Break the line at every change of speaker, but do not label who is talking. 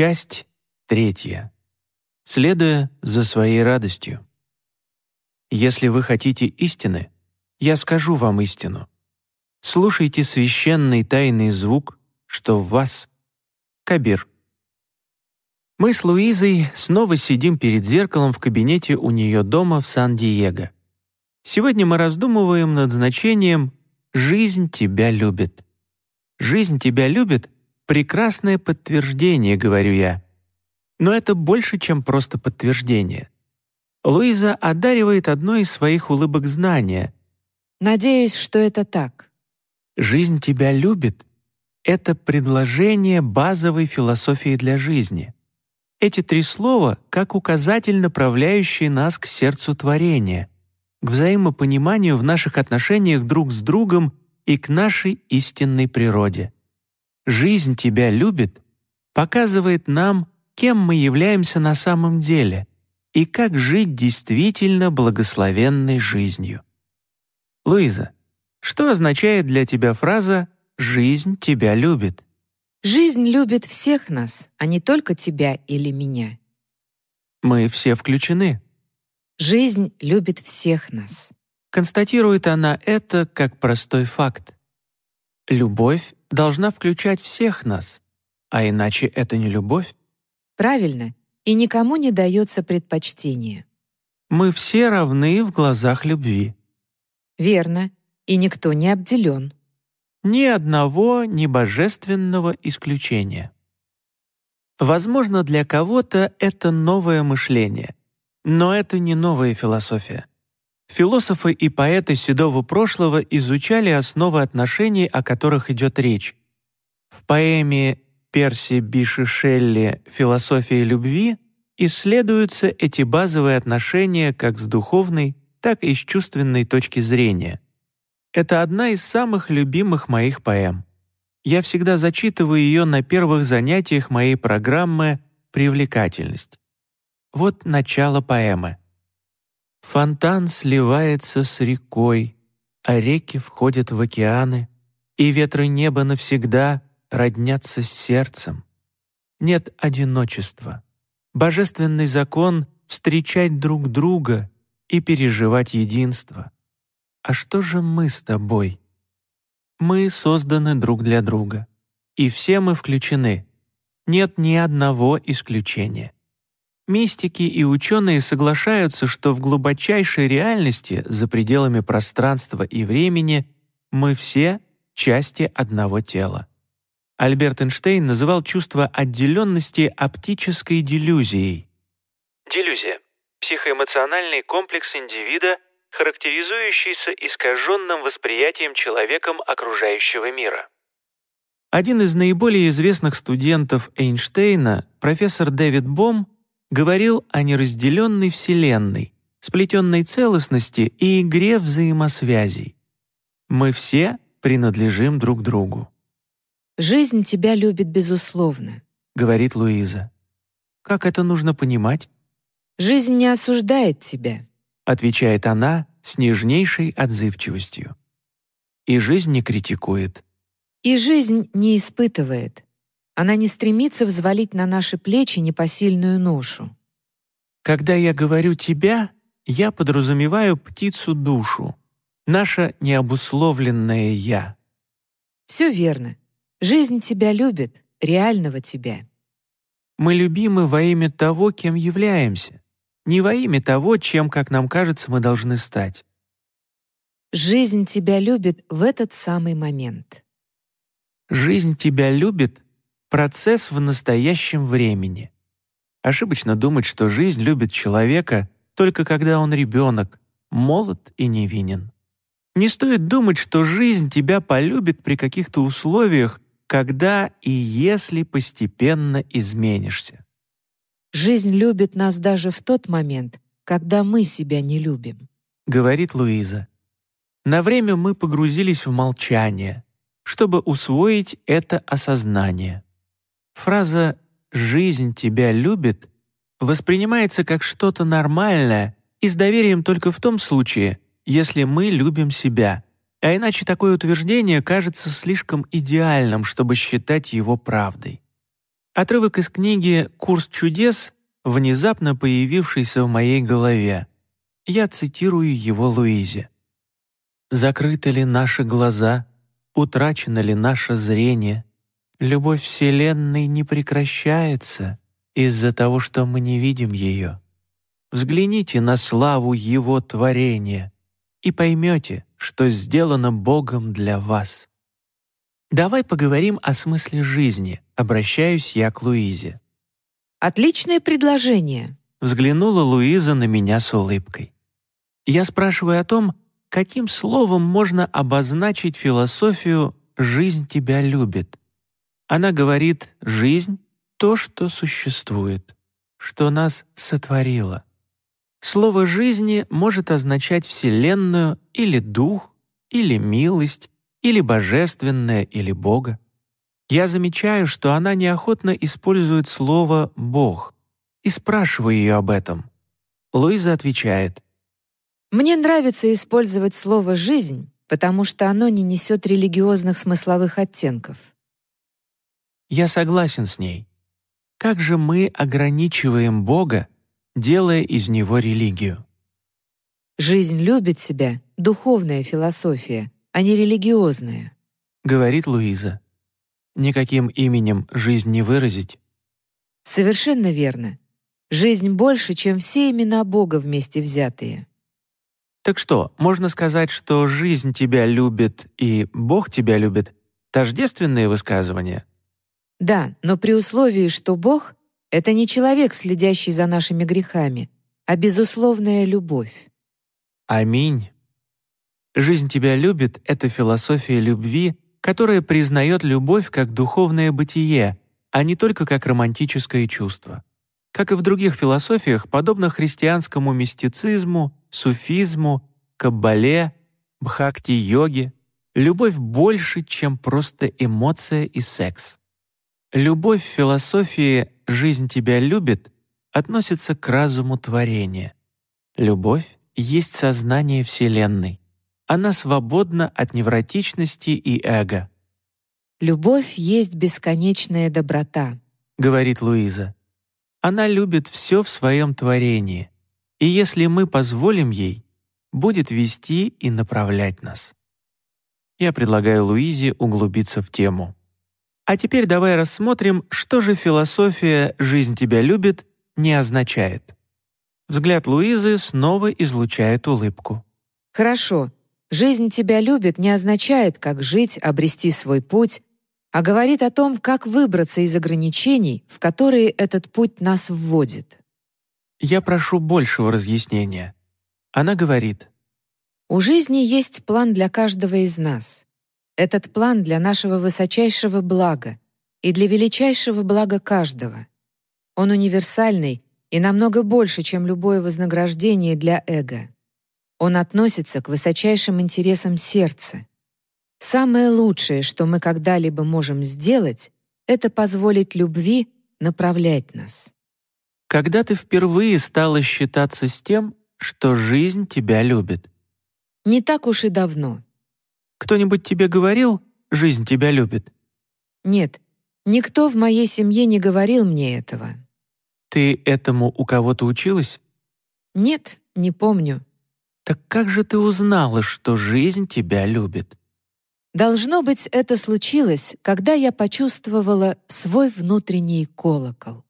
Часть третья. Следуя за своей радостью. Если вы хотите истины, я скажу вам истину. Слушайте священный тайный звук, что в вас. Кабир. Мы с Луизой снова сидим перед зеркалом в кабинете у нее дома в Сан-Диего. Сегодня мы раздумываем над значением «Жизнь тебя любит». «Жизнь тебя любит» — прекрасное подтверждение, говорю я. Но это больше, чем просто подтверждение. Луиза одаривает одной из своих улыбок знания.
Надеюсь, что это так.
«Жизнь тебя любит» — это предложение базовой философии для жизни. Эти три слова как указатель, направляющий нас к сердцу творения — к взаимопониманию в наших отношениях друг с другом и к нашей истинной природе. «Жизнь тебя любит» показывает нам, кем мы являемся на самом деле и как жить действительно благословенной жизнью. Луиза, что означает для тебя фраза «жизнь тебя любит»?
Жизнь любит всех нас, а не только тебя или меня.
Мы все включены.
Жизнь любит всех нас.
Констатирует она это как простой факт. Любовь должна включать всех нас, а иначе это не любовь.
Правильно, и никому не дается предпочтение.
Мы все равны в глазах любви.
Верно, и никто не обделен.
Ни одного ни божественного исключения. Возможно, для кого-то это новое мышление, но это не новая философия. Философы и поэты седого прошлого изучали основы отношений, о которых идет речь. В поэме Перси Биши Шелли «Философия любви» исследуются эти базовые отношения как с духовной, так и с чувственной точки зрения. Это одна из самых любимых моих поэм. Я всегда зачитываю ее на первых занятиях моей программы «Привлекательность». Вот начало поэмы. Фонтан сливается с рекой, а реки входят в океаны, и ветры неба навсегда роднятся с сердцем. Нет одиночества. Божественный закон — встречать друг друга и переживать единство. А что же мы с тобой? Мы созданы друг для друга, и все мы включены. Нет ни одного исключения. Мистики и ученые соглашаются, что в глубочайшей реальности, за пределами пространства и времени, мы все части одного тела. Альберт Эйнштейн называл чувство отделенности оптической делюзией. Делюзия — психоэмоциональный комплекс индивида, характеризующийся искаженным восприятием человеком окружающего мира. Один из наиболее известных студентов Эйнштейна, профессор Дэвид Бом, говорил о неразделенной Вселенной, сплетенной целостности и игре взаимосвязей. Мы все принадлежим друг другу.
«Жизнь тебя любит безусловно», —
говорит Луиза. «Как это нужно понимать?»
«Жизнь не осуждает тебя», —
отвечает она с нежнейшей отзывчивостью. «И жизнь не критикует».
«И жизнь не испытывает», она не стремится взвалить на наши плечи непосильную ношу.
Когда я говорю «тебя», я подразумеваю птицу-душу, наше необусловленное «я».
Все верно. Жизнь тебя любит, реального тебя.
Мы любимы во имя того, кем являемся, не во имя того, чем, как нам кажется, мы должны стать.
Жизнь тебя любит в этот самый момент.
Жизнь тебя любит Процесс в настоящем времени. Ошибочно думать, что жизнь любит человека только когда он ребенок, молод и невинен. Не стоит думать, что жизнь тебя полюбит при каких-то условиях, когда и если постепенно изменишься.
«Жизнь любит нас даже в тот момент, когда мы себя не любим», —
говорит Луиза. На время мы погрузились в молчание, чтобы усвоить это осознание. Фраза «жизнь тебя любит» воспринимается как что-то нормальное и с доверием только в том случае, если мы любим себя, а иначе такое утверждение кажется слишком идеальным, чтобы считать его правдой. Отрывок из книги «Курс чудес», внезапно появившийся в моей голове. Я цитирую его Луизе. «Закрыты ли наши глаза? Утрачено ли наше зрение? Любовь Вселенной не прекращается из-за того, что мы не видим ее. Взгляните на славу Его творения и поймете, что сделано Богом для вас. Давай поговорим о смысле жизни, обращаюсь я к Луизе.
Отличное предложение.
Взглянула Луиза на меня с улыбкой. Я спрашиваю о том, каким словом можно обозначить философию «жизнь тебя любит». Она говорит «жизнь — то, что существует, что нас сотворило». Слово «жизни» может означать Вселенную или Дух, или милость, или Божественное, или Бога. Я замечаю, что она неохотно использует слово «Бог» и спрашиваю ее об этом. Луиза отвечает.
«Мне нравится использовать слово «жизнь», потому что оно не несет религиозных смысловых оттенков.
Я согласен с ней. Как же мы ограничиваем Бога, делая из него религию?
«Жизнь любит себя» — духовная философия, а не религиозная.
Говорит Луиза. Никаким именем жизнь не выразить.
Совершенно верно. Жизнь больше, чем все имена Бога вместе взятые.
Так что, можно сказать, что жизнь тебя любит и Бог тебя любит — тождественные высказывания?
Да, но при условии, что Бог — это не человек, следящий за нашими грехами, а безусловная любовь.
Аминь. «Жизнь тебя любит» — это философия любви, которая признает любовь как духовное бытие, а не только как романтическое чувство. Как и в других философиях, подобно христианскому мистицизму, суфизму, каббале, бхакти-йоге, любовь больше, чем просто эмоция и секс. Любовь в философии «жизнь тебя любит» относится к разуму творения. Любовь есть сознание Вселенной. Она свободна от невротичности и эго.
«Любовь есть бесконечная доброта», —
говорит Луиза. Она любит все в своем творении, и если мы позволим ей, будет вести и направлять нас. Я предлагаю Луизе углубиться в тему. А теперь давай рассмотрим, что же философия «жизнь тебя любит» не означает. Взгляд Луизы снова излучает улыбку.
«Хорошо. Жизнь тебя любит не означает, как жить, обрести свой путь, а говорит о том, как выбраться из ограничений, в которые этот путь нас вводит».
Я прошу большего разъяснения. Она говорит,
«У жизни есть план для каждого из нас. Этот план для нашего высочайшего блага и для величайшего блага каждого. Он универсальный и намного больше, чем любое вознаграждение для эго. Он относится к высочайшим интересам сердца. Самое лучшее, что мы когда-либо можем сделать, это позволить любви направлять нас.
Когда ты впервые стала считаться с тем, что жизнь тебя любит?
Не так уж и давно.
Кто-нибудь тебе говорил, жизнь тебя любит?
Нет, никто в моей семье не говорил мне этого.
Ты этому у кого-то училась?
Нет, не помню.
Так как же ты узнала, что жизнь тебя любит?
Должно быть, это случилось, когда я почувствовала свой внутренний колокол.